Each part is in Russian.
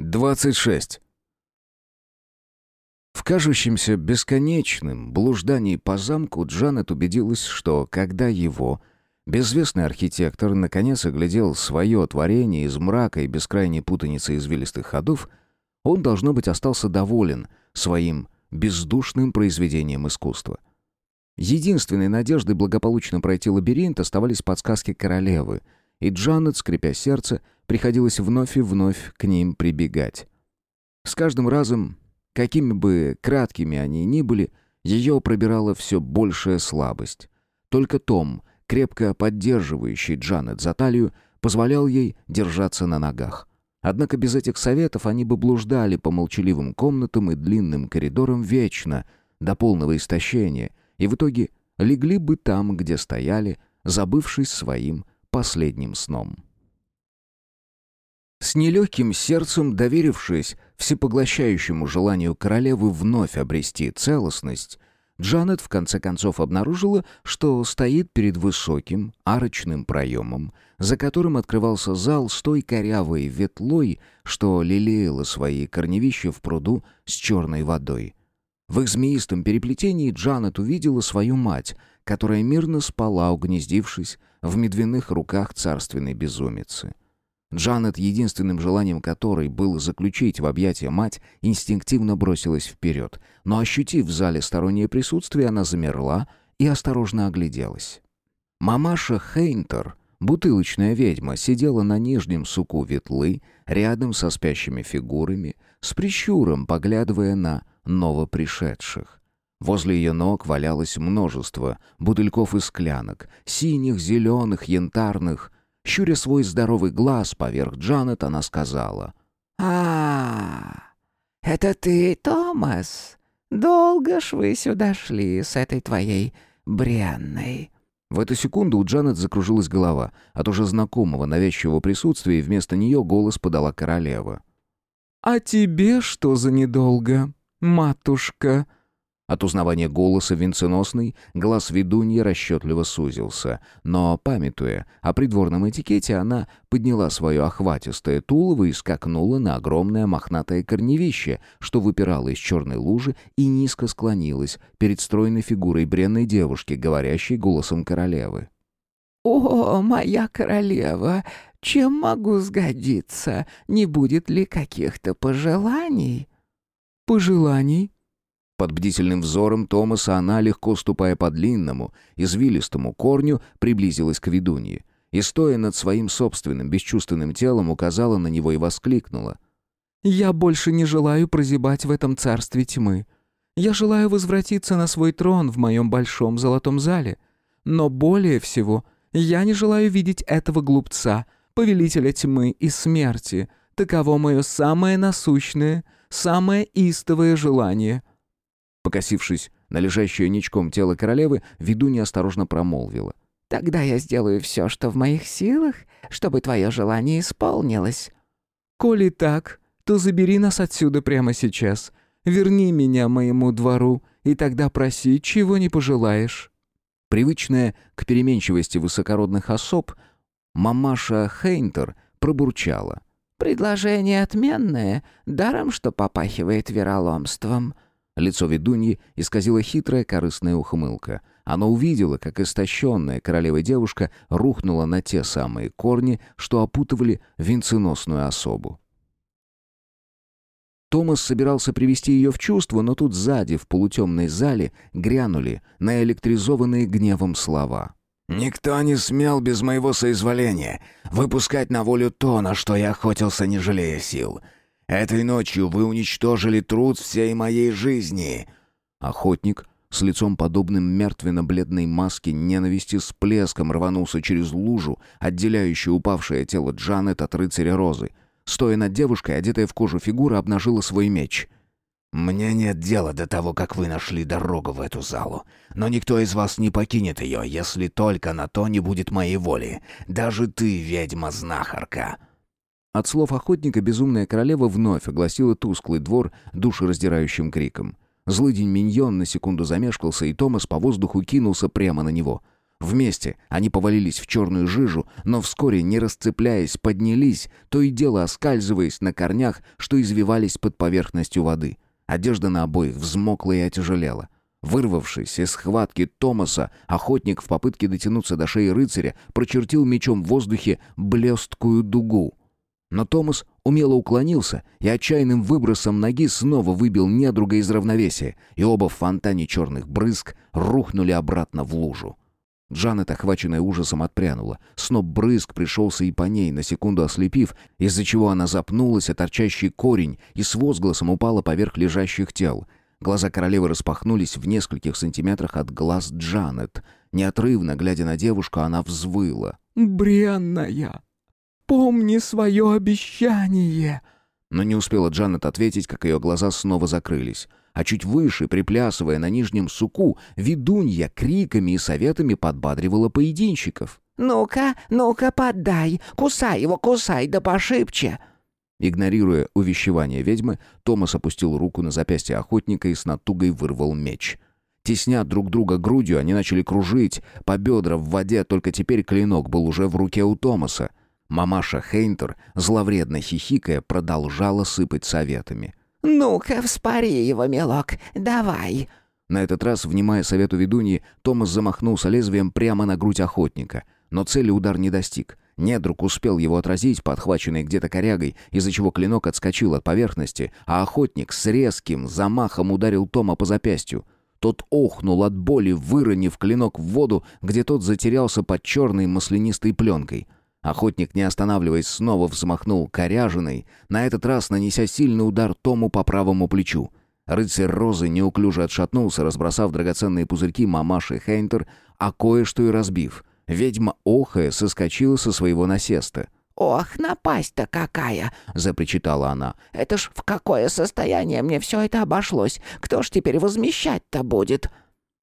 26. В кажущемся бесконечным блуждании по замку Джанет убедилась, что когда его, безвестный архитектор, наконец оглядел свое творение из мрака и бескрайней путаницы извилистых ходов, он, должно быть, остался доволен своим бездушным произведением искусства. Единственной надеждой благополучно пройти лабиринт оставались подсказки королевы — и Джанет, скрипя сердце, приходилось вновь и вновь к ним прибегать. С каждым разом, какими бы краткими они ни были, ее пробирала все большая слабость. Только Том, крепко поддерживающий Джанет за талию, позволял ей держаться на ногах. Однако без этих советов они бы блуждали по молчаливым комнатам и длинным коридорам вечно, до полного истощения, и в итоге легли бы там, где стояли, забывшись своим последним сном. С нелегким сердцем, доверившись всепоглощающему желанию королевы вновь обрести целостность, Джанет в конце концов обнаружила, что стоит перед высоким арочным проемом, за которым открывался зал с той корявой ветлой, что лелеяла свои корневища в пруду с черной водой. В их змеистом переплетении Джанет увидела свою мать, которая мирно спала, угнездившись в медвяных руках царственной безумицы. Джанет, единственным желанием которой было заключить в объятия мать, инстинктивно бросилась вперед, но, ощутив в зале стороннее присутствие, она замерла и осторожно огляделась. Мамаша Хейнтер, бутылочная ведьма, сидела на нижнем суку ветлы, рядом со спящими фигурами, с прищуром поглядывая на новопришедших. Возле ее ног валялось множество бутыльков и склянок, синих, зеленых, янтарных. Щуря свой здоровый глаз поверх Джанет, она сказала. а, это ты, Томас? Долго ж вы сюда шли с этой твоей бренной?» В эту секунду у Джанет закружилась голова. От уже знакомого навязчивого присутствия и вместо нее голос подала королева. «А тебе что за недолго, матушка?» От узнавания голоса венценосный глаз ведуньи расчетливо сузился, но, памятуя о придворном этикете, она подняла свое охватистое тулово и скакнула на огромное мохнатое корневище, что выпирало из черной лужи и низко склонилась перед стройной фигурой бренной девушки, говорящей голосом королевы. «О, моя королева, чем могу сгодиться? Не будет ли каких-то пожеланий?» «Пожеланий?» Под бдительным взором Томаса она, легко ступая по длинному, извилистому корню, приблизилась к ведунье. И, стоя над своим собственным бесчувственным телом, указала на него и воскликнула. «Я больше не желаю прозябать в этом царстве тьмы. Я желаю возвратиться на свой трон в моем большом золотом зале. Но более всего, я не желаю видеть этого глупца, повелителя тьмы и смерти. Таково мое самое насущное, самое истовое желание». Покосившись на лежащее ничком тело королевы, ведунья осторожно промолвила. «Тогда я сделаю все, что в моих силах, чтобы твое желание исполнилось». «Коли так, то забери нас отсюда прямо сейчас. Верни меня моему двору, и тогда проси, чего не пожелаешь». Привычная к переменчивости высокородных особ, мамаша Хейнтер пробурчала. «Предложение отменное, даром что попахивает вероломством». Лицо ведуньи исказила хитрая корыстная ухмылка. Она увидела, как истощенная королева девушка рухнула на те самые корни, что опутывали венценосную особу. Томас собирался привести ее в чувство, но тут сзади, в полутемной зале, грянули наэлектризованные гневом слова. «Никто не смел без моего соизволения выпускать на волю то, на что я охотился, не жалея сил. Этой ночью вы уничтожили труд всей моей жизни». Охотник с лицом подобным мертвенно-бледной маске ненависти с плеском рванулся через лужу, отделяющую упавшее тело Джанет от рыцаря Розы. Стоя над девушкой, одетая в кожу фигура обнажила свой меч. «Мне нет дела до того, как вы нашли дорогу в эту залу. Но никто из вас не покинет ее, если только на то не будет моей воли. Даже ты, ведьма-знахарка». От слов охотника безумная королева вновь огласила тусклый двор душераздирающим криком. Злыдень Миньон на секунду замешкался, и Томас по воздуху кинулся прямо на него. Вместе они повалились в черную жижу, но вскоре, не расцепляясь, поднялись, то и дело оскальзываясь на корнях, что извивались под поверхностью воды. Одежда на обоих взмокла и отяжелела. Вырвавшись из схватки Томаса, охотник в попытке дотянуться до шеи рыцаря прочертил мечом в воздухе блесткую дугу. Но Томас умело уклонился и отчаянным выбросом ноги снова выбил недруга из равновесия, и оба в фонтане черных брызг рухнули обратно в лужу. Джанет, охваченная ужасом, отпрянула. Сноп брызг пришелся и по ней, на секунду ослепив, из-за чего она запнулась о торчащий корень и с возгласом упала поверх лежащих тел. Глаза королевы распахнулись в нескольких сантиметрах от глаз Джанет. Неотрывно, глядя на девушку, она взвыла. «Бренная, помни свое обещание!» Но не успела Джанет ответить, как ее глаза снова закрылись а чуть выше, приплясывая на нижнем суку, ведунья криками и советами подбадривала поединщиков. «Ну-ка, ну-ка, поддай! Кусай его, кусай, да пошибче!» Игнорируя увещевание ведьмы, Томас опустил руку на запястье охотника и с натугой вырвал меч. Тесня друг друга грудью, они начали кружить по бедра в воде, только теперь клинок был уже в руке у Томаса. Мамаша Хейнтер, зловредно хихикая, продолжала сыпать советами. «Ну-ка, вспори его, мелок, давай!» На этот раз, внимая совету ведуньи, Томас замахнулся лезвием прямо на грудь охотника. Но цели удар не достиг. Недруг успел его отразить, подхваченный где-то корягой, из-за чего клинок отскочил от поверхности, а охотник с резким замахом ударил Тома по запястью. Тот охнул от боли, выронив клинок в воду, где тот затерялся под черной маслянистой пленкой — Охотник, не останавливаясь, снова взмахнул коряжиной, на этот раз нанеся сильный удар Тому по правому плечу. Рыцарь Розы неуклюже отшатнулся, разбросав драгоценные пузырьки мамаши Хейнтер, а кое-что и разбив. Ведьма охая соскочила со своего насеста. «Ох, напасть-то какая!» — запричитала она. «Это ж в какое состояние мне все это обошлось? Кто ж теперь возмещать-то будет?»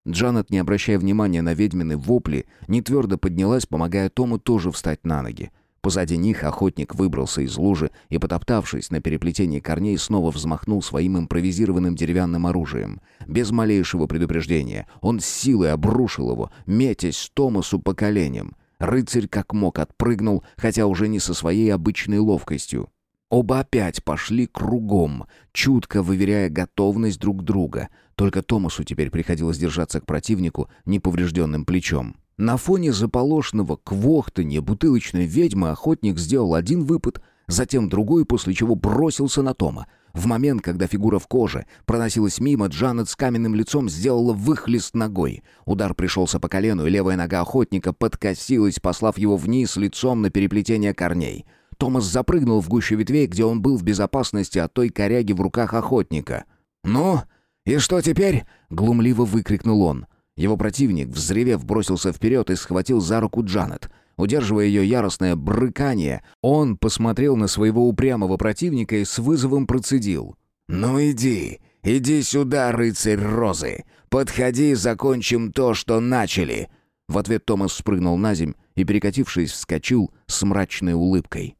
Джанет, не обращая внимания на ведьмины вопли, не твердо поднялась, помогая Тому тоже встать на ноги. Позади них охотник выбрался из лужи и, потоптавшись на переплетении корней, снова взмахнул своим импровизированным деревянным оружием. Без малейшего предупреждения он с силой обрушил его, метясь Томасу по коленям. Рыцарь как мог отпрыгнул, хотя уже не со своей обычной ловкостью. Оба опять пошли кругом, чутко выверяя готовность друг друга. Только Томасу теперь приходилось держаться к противнику неповрежденным плечом. На фоне заполошного квохтанья бутылочной ведьмы охотник сделал один выпад, затем другой, после чего бросился на Тома. В момент, когда фигура в коже проносилась мимо, Джанет с каменным лицом сделала выхлест ногой. Удар пришелся по колену, и левая нога охотника подкосилась, послав его вниз лицом на переплетение корней. Томас запрыгнул в гущу ветвей, где он был в безопасности от той коряги в руках охотника. «Ну, и что теперь?» — глумливо выкрикнул он. Его противник, взревев, бросился вперед и схватил за руку Джанет. Удерживая ее яростное брыкание, он посмотрел на своего упрямого противника и с вызовом процедил. «Ну иди, иди сюда, рыцарь Розы! Подходи, закончим то, что начали!» В ответ Томас спрыгнул на земь и, перекатившись, вскочил с мрачной улыбкой.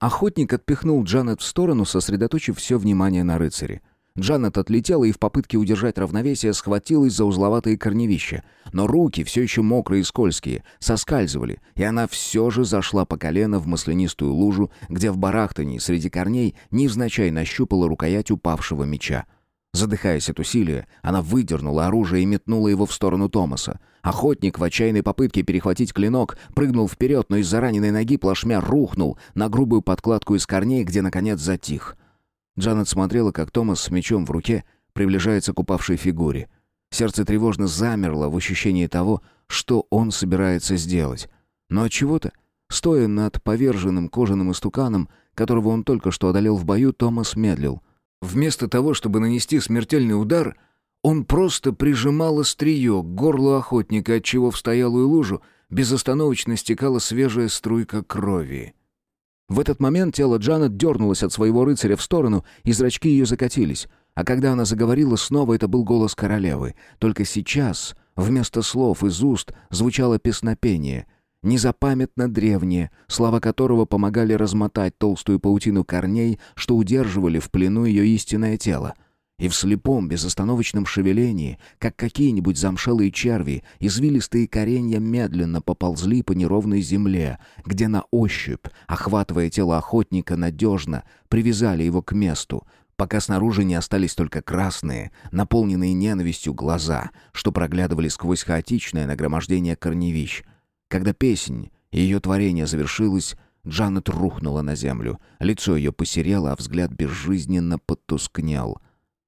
Охотник отпихнул Джанет в сторону, сосредоточив все внимание на рыцаре. Джанет отлетела и в попытке удержать равновесие схватилась за узловатые корневища. Но руки, все еще мокрые и скользкие, соскальзывали, и она все же зашла по колено в маслянистую лужу, где в барахтании среди корней невзначай нащупала рукоять упавшего меча. Задыхаясь от усилия, она выдернула оружие и метнула его в сторону Томаса. Охотник в отчаянной попытке перехватить клинок прыгнул вперед, но из-за раненой ноги плашмя рухнул на грубую подкладку из корней, где, наконец, затих. Джанет смотрела, как Томас с мечом в руке приближается к упавшей фигуре. Сердце тревожно замерло в ощущении того, что он собирается сделать. Но от чего то стоя над поверженным кожаным истуканом, которого он только что одолел в бою, Томас медлил — Вместо того, чтобы нанести смертельный удар, он просто прижимал острие к горлу охотника, отчего в стоялую лужу безостановочно стекала свежая струйка крови. В этот момент тело Джанет дернулось от своего рыцаря в сторону, и зрачки ее закатились. А когда она заговорила, снова это был голос королевы. Только сейчас, вместо слов из уст, звучало песнопение — незапамятно древнее, слова которого помогали размотать толстую паутину корней, что удерживали в плену ее истинное тело. И в слепом, безостановочном шевелении, как какие-нибудь замшелые черви, извилистые коренья медленно поползли по неровной земле, где на ощупь, охватывая тело охотника надежно, привязали его к месту, пока снаружи не остались только красные, наполненные ненавистью глаза, что проглядывали сквозь хаотичное нагромождение корневищ. Когда песнь и ее творение завершилось, Джанет рухнула на землю. Лицо ее посерело, а взгляд безжизненно потускнел.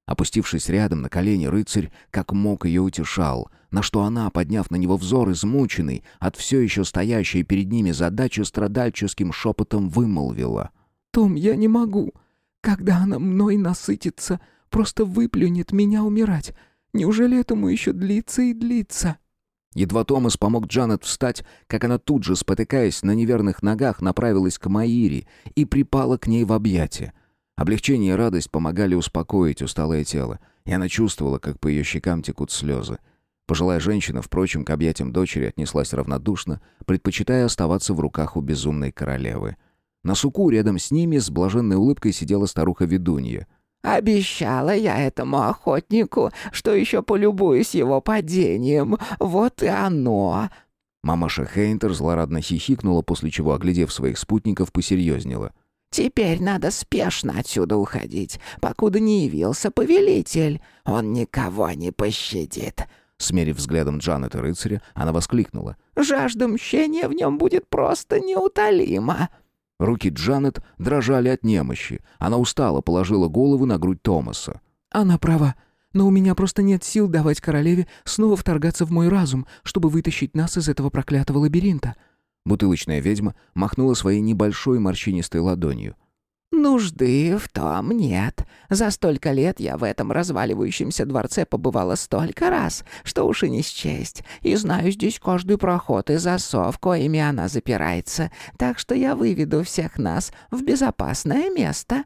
Опустившись рядом на колени, рыцарь как мог ее утешал, на что она, подняв на него взор, измученный, от все еще стоящей перед ними задачи, страдальческим шепотом вымолвила. «Том, я не могу. Когда она мной насытится, просто выплюнет меня умирать. Неужели этому еще длится и длится?» Едва Томас помог Джанет встать, как она тут же, спотыкаясь на неверных ногах, направилась к Маире и припала к ней в объятия. Облегчение и радость помогали успокоить усталое тело, и она чувствовала, как по ее щекам текут слезы. Пожилая женщина, впрочем, к объятиям дочери отнеслась равнодушно, предпочитая оставаться в руках у безумной королевы. На суку рядом с ними с блаженной улыбкой сидела старуха-ведунья. «Обещала я этому охотнику, что еще полюбуюсь его падением. Вот и оно!» Мамаша Хейнтер злорадно хихикнула, после чего, оглядев своих спутников, посерьезнела. «Теперь надо спешно отсюда уходить, покуда не явился повелитель. Он никого не пощадит». Смерив взглядом Джанет и рыцаря, она воскликнула. «Жажда мщения в нем будет просто неутолима». Руки Джанет дрожали от немощи. Она устало положила голову на грудь Томаса. «Она права. Но у меня просто нет сил давать королеве снова вторгаться в мой разум, чтобы вытащить нас из этого проклятого лабиринта». Бутылочная ведьма махнула своей небольшой морщинистой ладонью. «Нужды в том нет. За столько лет я в этом разваливающемся дворце побывала столько раз, что уж и не счесть. И знаю здесь каждый проход и засов, коими она запирается. Так что я выведу всех нас в безопасное место».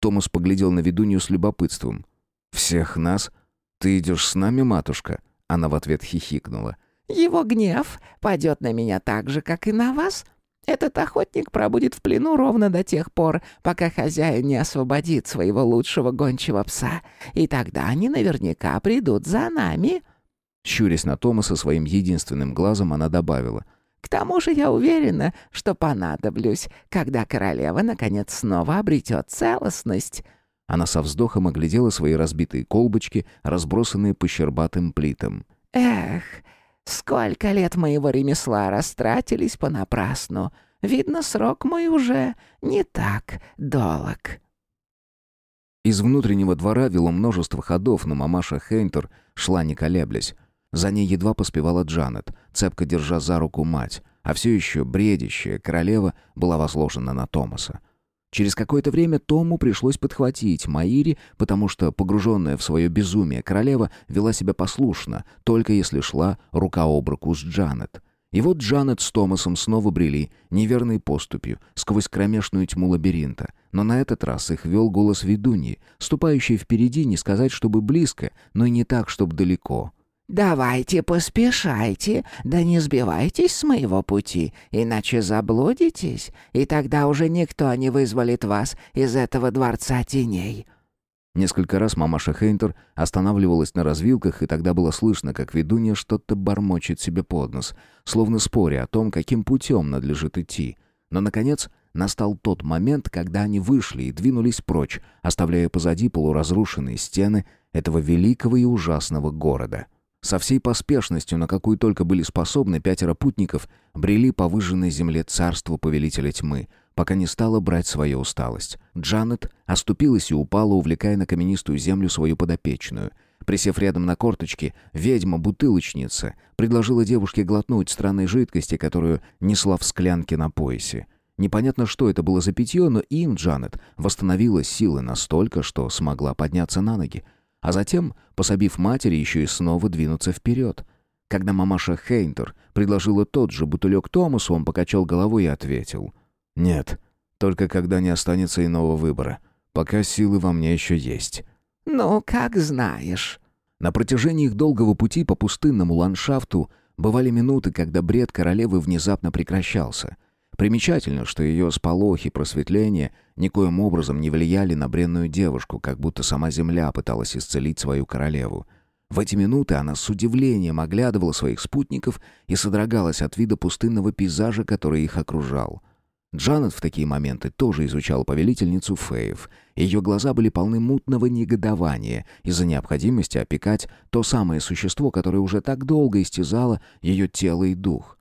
Томас поглядел на ведунью с любопытством. «Всех нас? Ты идешь с нами, матушка?» Она в ответ хихикнула. «Его гнев падет на меня так же, как и на вас. Этот охотник пробудет в плену ровно до тех пор, пока хозяин не освободит своего лучшего гончего пса, и тогда они наверняка придут за нами». Щурясь на Томаса своим единственным глазом, она добавила. «К тому же я уверена, что понадоблюсь, когда королева наконец снова обретет целостность». Она со вздохом оглядела свои разбитые колбочки, разбросанные по щербатым плитам. «Эх, Сколько лет моего ремесла растратились понапрасну. Видно, срок мой уже не так долг. Из внутреннего двора вело множество ходов, но мамаша Хейнтер шла не колеблясь. За ней едва поспевала Джанет, цепко держа за руку мать, а все еще бредящая королева была возложена на Томаса. Через какое-то время Тому пришлось подхватить Маири, потому что, погруженная в свое безумие, королева вела себя послушно, только если шла рука об руку с Джанет. И вот Джанет с Томасом снова брели, неверной поступью, сквозь кромешную тьму лабиринта. Но на этот раз их вел голос ведуньи, ступающий впереди, не сказать, чтобы близко, но и не так, чтобы далеко. «Давайте поспешайте, да не сбивайтесь с моего пути, иначе заблудитесь, и тогда уже никто не вызволит вас из этого дворца теней». Несколько раз мамаша Хейнтер останавливалась на развилках, и тогда было слышно, как ведунья что-то бормочет себе под нос, словно споря о том, каким путем надлежит идти. Но, наконец, настал тот момент, когда они вышли и двинулись прочь, оставляя позади полуразрушенные стены этого великого и ужасного города. Со всей поспешностью, на какую только были способны, пятеро путников брели по выжженной земле царства повелителя тьмы, пока не стала брать свою усталость. Джанет оступилась и упала, увлекая на каменистую землю свою подопечную. Присев рядом на корточки, ведьма-бутылочница предложила девушке глотнуть странной жидкости, которую несла в склянке на поясе. Непонятно, что это было за питье, но им, Джанет, восстановила силы настолько, что смогла подняться на ноги а затем, пособив матери, еще и снова двинуться вперед. Когда мамаша Хейнтер предложила тот же бутылек Томасу, он покачал головой и ответил. «Нет, только когда не останется иного выбора. Пока силы во мне еще есть». «Ну, как знаешь». На протяжении их долгого пути по пустынному ландшафту бывали минуты, когда бред королевы внезапно прекращался. Примечательно, что ее сполохи просветления никоим образом не влияли на бренную девушку, как будто сама земля пыталась исцелить свою королеву. В эти минуты она с удивлением оглядывала своих спутников и содрогалась от вида пустынного пейзажа, который их окружал. Джанет в такие моменты тоже изучал повелительницу Феев. Ее глаза были полны мутного негодования из-за необходимости опекать то самое существо, которое уже так долго истязало ее тело и дух.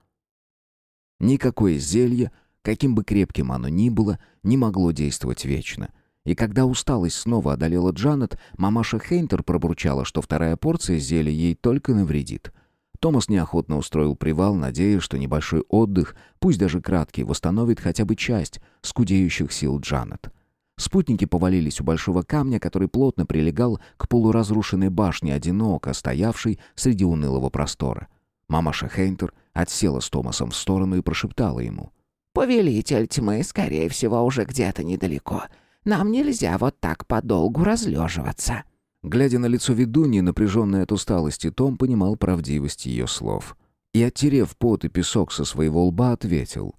Никакое зелье, каким бы крепким оно ни было, не могло действовать вечно — и когда усталость снова одолела Джанет, мамаша Хейнтер пробурчала, что вторая порция зелья ей только навредит. Томас неохотно устроил привал, надеясь, что небольшой отдых, пусть даже краткий, восстановит хотя бы часть скудеющих сил Джанет. Спутники повалились у большого камня, который плотно прилегал к полуразрушенной башне, одиноко стоявшей среди унылого простора. Мамаша Хейнтер отсела с Томасом в сторону и прошептала ему. «Повелитель тьмы, скорее всего, уже где-то недалеко. Нам нельзя вот так подолгу разлеживаться». Глядя на лицо ведуньи, напряженное от усталости, Том понимал правдивость ее слов. И, оттерев пот и песок со своего лба, ответил.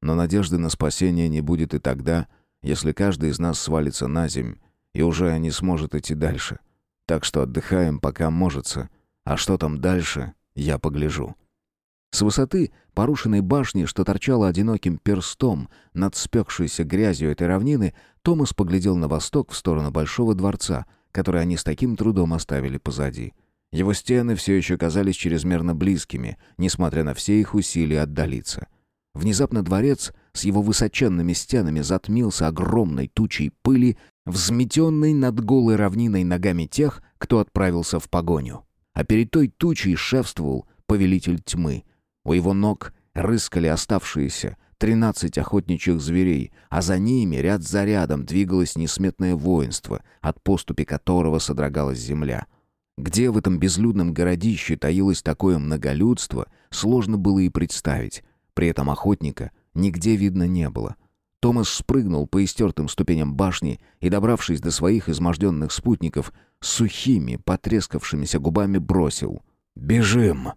«Но надежды на спасение не будет и тогда, если каждый из нас свалится на земь и уже не сможет идти дальше. Так что отдыхаем, пока можется, а что там дальше, я погляжу». С высоты порушенной башни, что торчала одиноким перстом над спекшейся грязью этой равнины, Томас поглядел на восток в сторону Большого дворца, который они с таким трудом оставили позади. Его стены все еще казались чрезмерно близкими, несмотря на все их усилия отдалиться. Внезапно дворец с его высоченными стенами затмился огромной тучей пыли, взметенной над голой равниной ногами тех, кто отправился в погоню. А перед той тучей шефствовал повелитель тьмы — у его ног рыскали оставшиеся тринадцать охотничьих зверей, а за ними ряд за рядом двигалось несметное воинство, от поступи которого содрогалась земля. Где в этом безлюдном городище таилось такое многолюдство, сложно было и представить. При этом охотника нигде видно не было. Томас спрыгнул по истертым ступеням башни и, добравшись до своих изможденных спутников, сухими, потрескавшимися губами бросил «Бежим!»